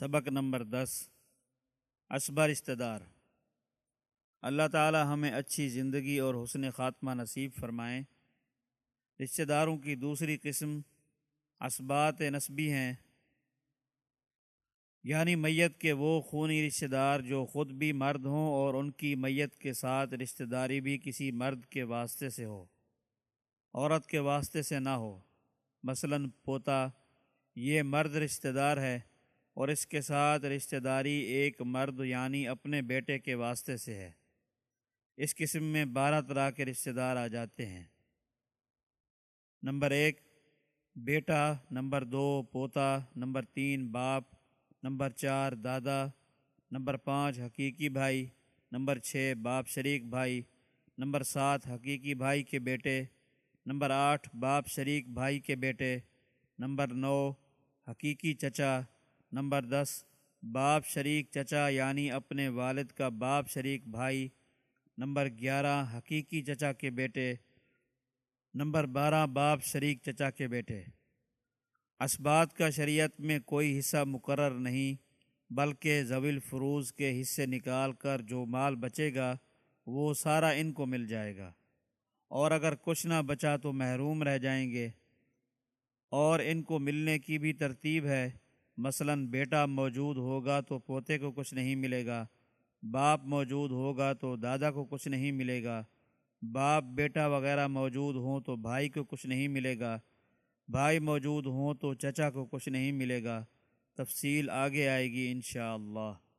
سبق نمبر دس اسبا رشتہ دار اللہ تعالی ہمیں اچھی زندگی اور حسن خاتمہ نصیب فرمائیں رشتہ داروں کی دوسری قسم اسبات نسبی ہیں۔ یعنی میت کے وہ خونی رشتہ دار جو خود بھی مرد ہوں اور ان کی میت کے ساتھ رشتہ داری بھی کسی مرد کے واسطے سے ہو، عورت کے واسطے سے نہ ہو۔ مثلا پوتا، یہ مرد رشتہ دار ہے۔ اور اس کے ساتھ رشتہ داری ایک مرد یعنی اپنے بیٹے کے واسطے سے ہے۔ اس قسم میں بارہ طرح کے رشتہ دار آ جاتے ہیں۔ نمبر ایک، بیٹا۔ نمبر دو، پوتا۔ نمبر تین، باپ۔ نمبر چار، دادا۔ نمبر پانچ، حقیقی بھائی۔ نمبر چھ، باپ شریک بھائی۔ نمبر سات، حقیقی بھائی کے بیٹے۔ نمبر آٹھ، باپ شریک بھائی کے بیٹے۔ نمبر نو، حقیقی چچا۔ نمبر دس، باپ شریک چچا یعنی اپنے والد کا باپ شریک بھائی۔ نمبر گیارہ، حقیقی چچا کے بیٹے۔ نمبر بارہ، باپ شریک چچا کے بیٹے۔ اسبات کا شریعت میں کوئی حصہ مقرر نہیں، بلکہ زویل فروز کے حصے نکال کر جو مال بچے گا، وہ سارا ان کو مل جائے گا۔ اور اگر کچھ نہ بچا تو محروم رہ جائیں گے۔ اور ان کو ملنے کی بھی ترتیب ہے۔ مثلا بیٹا موجود ہوگا تو پوتے کو کچھ نہیں ملے گا، باپ موجود ہوگا تو دادا کو کچھ نہیں ملے گا، باپ بیٹا وغیرہ موجود ہوں تو بھائی کو کچھ نہیں ملے گا، بھائی موجود ہوں تو چچا کو کچھ نہیں ملے گا، تفصیل آگے آئے گی انشاءاللہ۔ اللہ